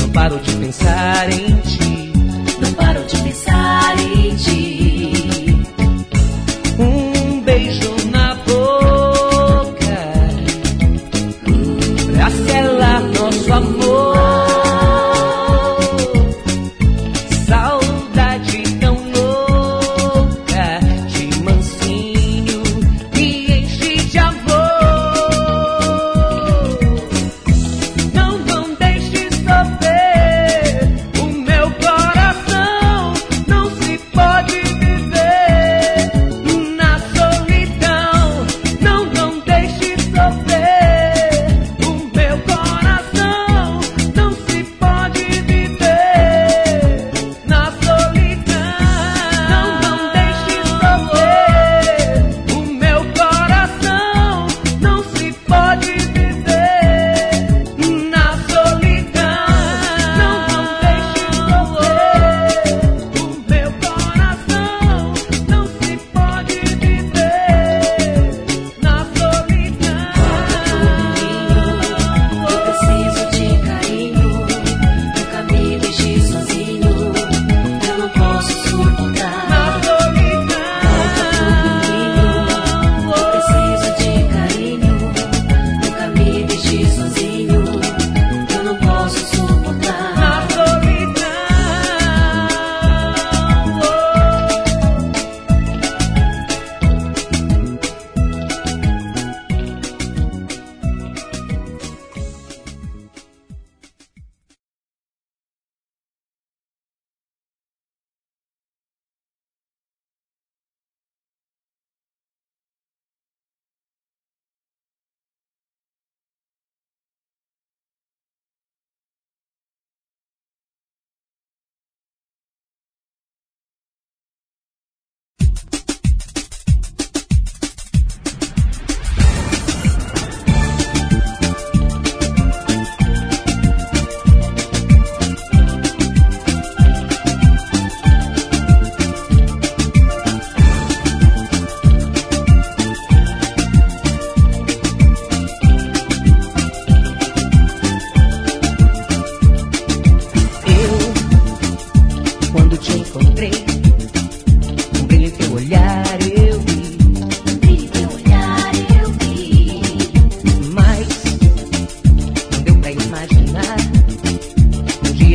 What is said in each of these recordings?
Não paro de pensar em ti. Não paro de pensar em ti.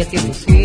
dia que eu.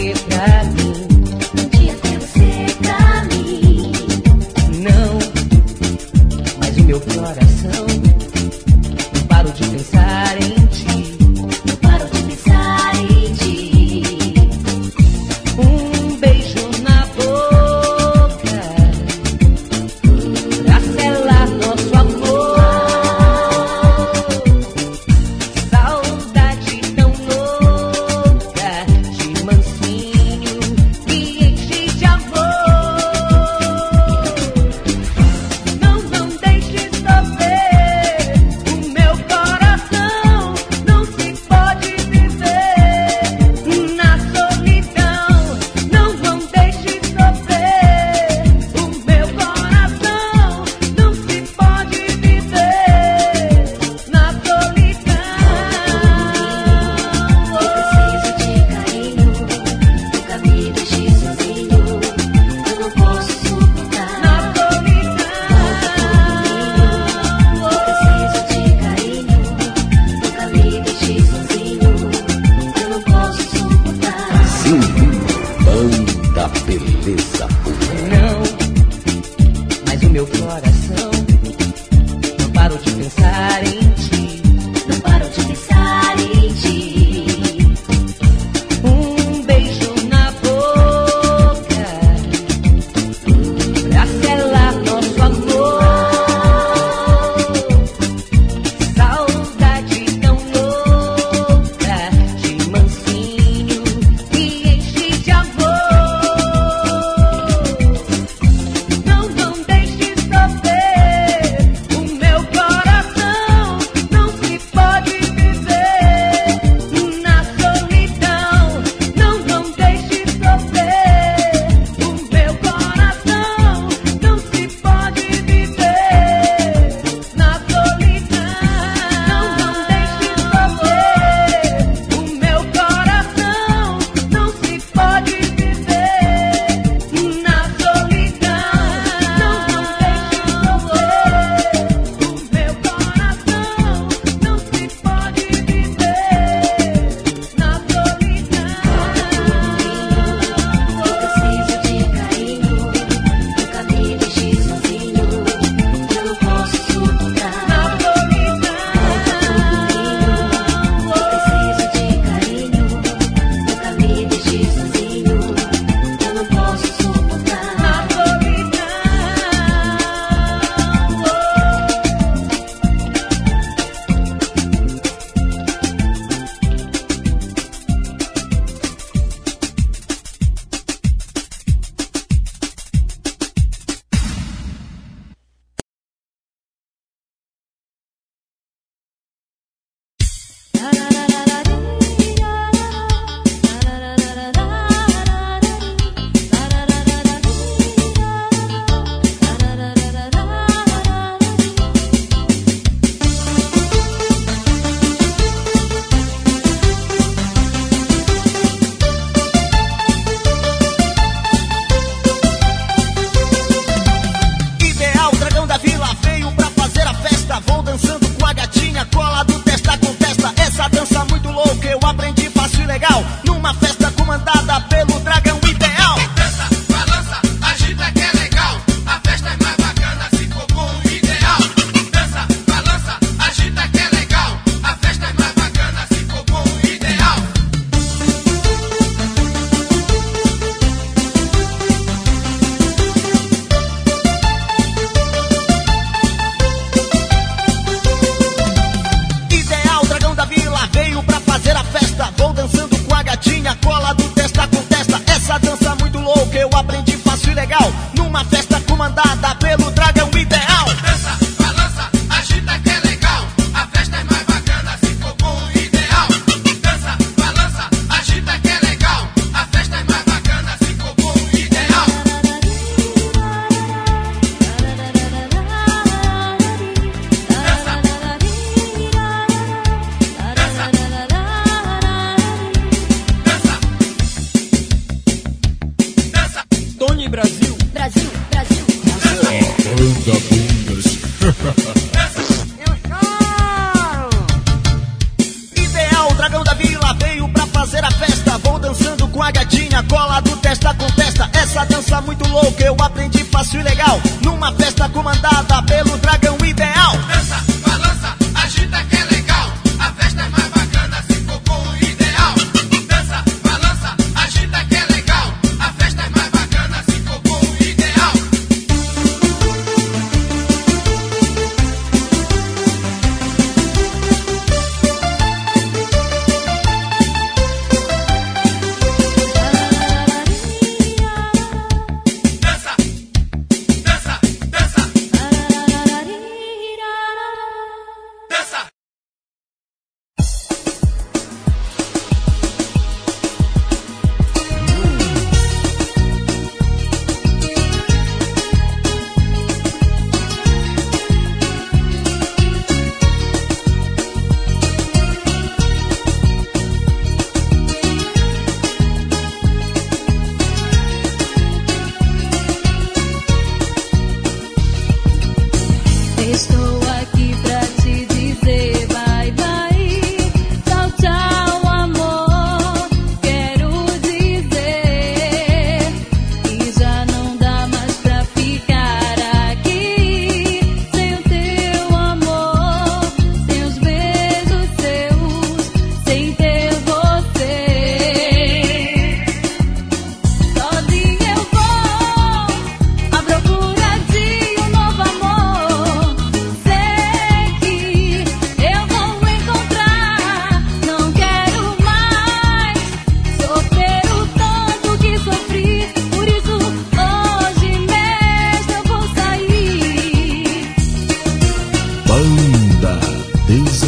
anda bundas. Ideal, dragão da vila veio pra fazer a festa. Vou dançando com a gatinha, cola do testa com testa. Essa dança muito louca eu aprendi fácil e legal. Numa festa comandada pelo dragão ideal. Dança. Desde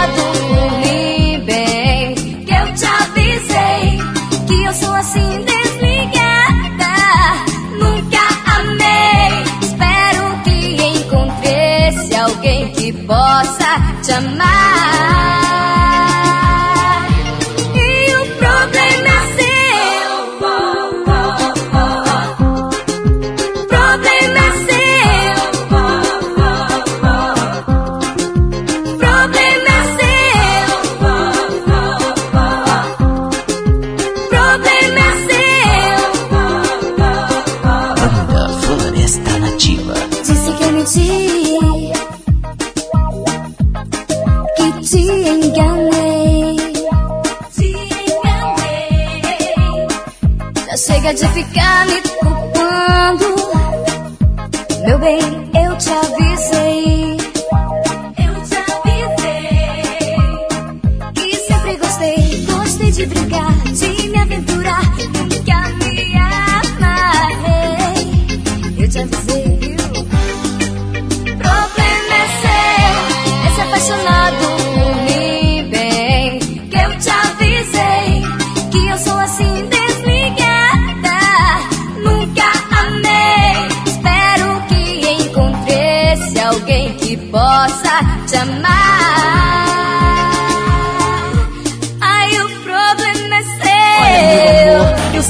possa te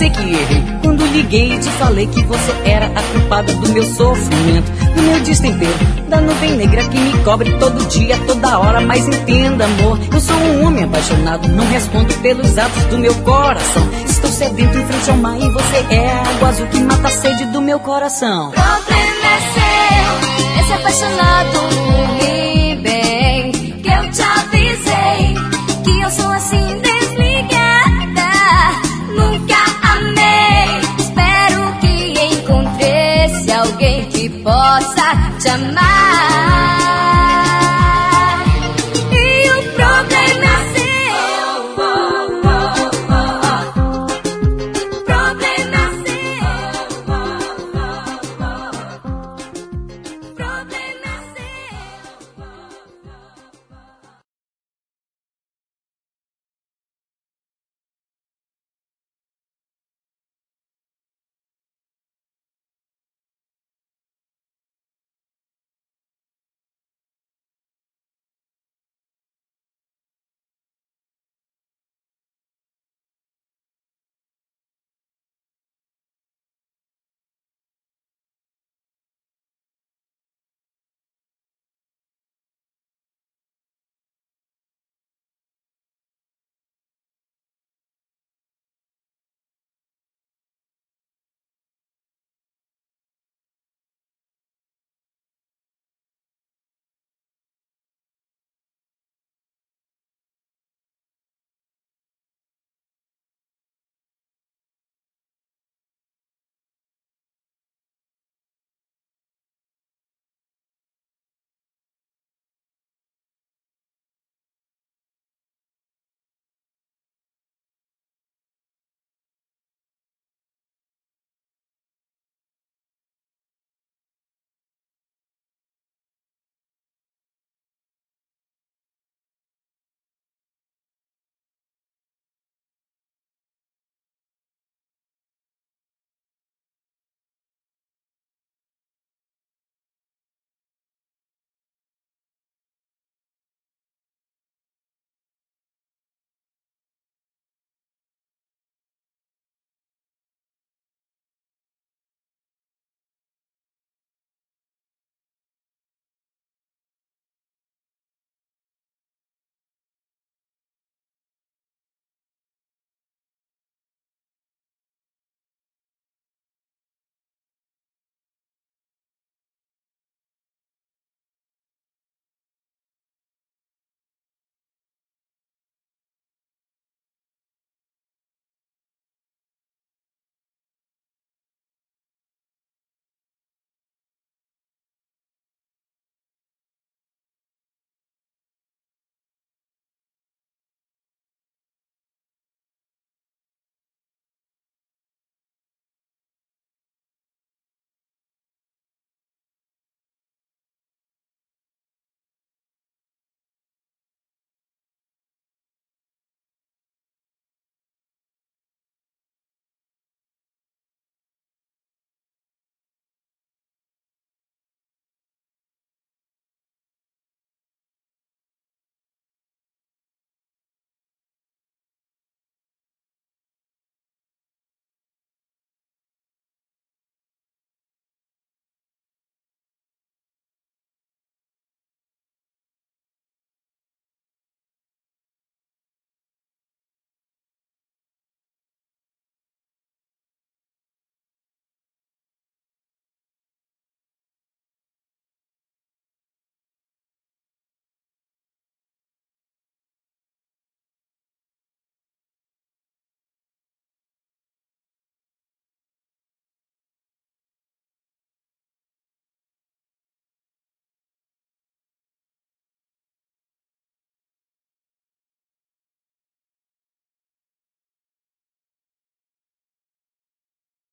sei que errei. Quando liguei e te falei que você era a culpada do meu sofrimento, do meu destempero, da nuvem negra que me cobre todo dia, toda hora. Mas entenda, amor, eu sou um homem apaixonado, não respondo pelos atos do meu coração. Estou sedento em frente ao mar e você é a água azul que mata a sede do meu coração. problema é seu, ser apaixonado